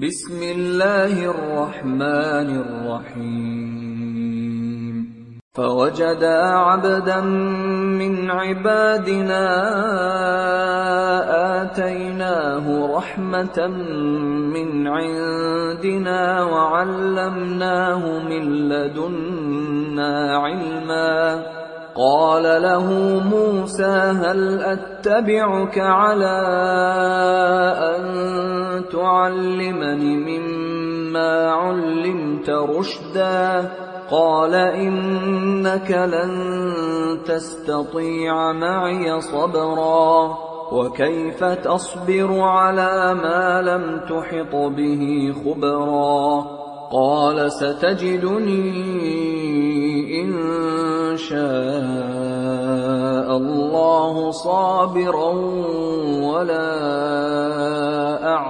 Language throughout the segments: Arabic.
بسم الله الرحمن الرحيم فوجدا عبدا من عبادنا اتيناه رحمه من عندنا وعلمناه من لدنا علما قال له موسى هل اتبعك على ان تعلمني مما علمت رشدا. قال إنك لن تستطيع معي صبرا. وكيف تصبر على ما لم تحط به خبرا؟ قال ستجدني إن شاء الله صابرا ولا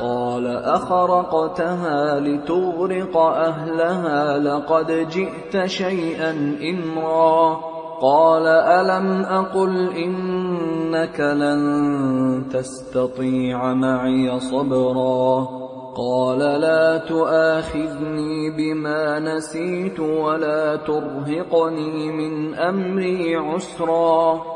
قال أخرقتها لتغرق أهلها لقد جئت شيئا إمرا. قال ألم أقل إنك لن تستطيع معي صبرا. قال لا تؤاخذني بما نسيت ولا ترهقني من أمري عسرا.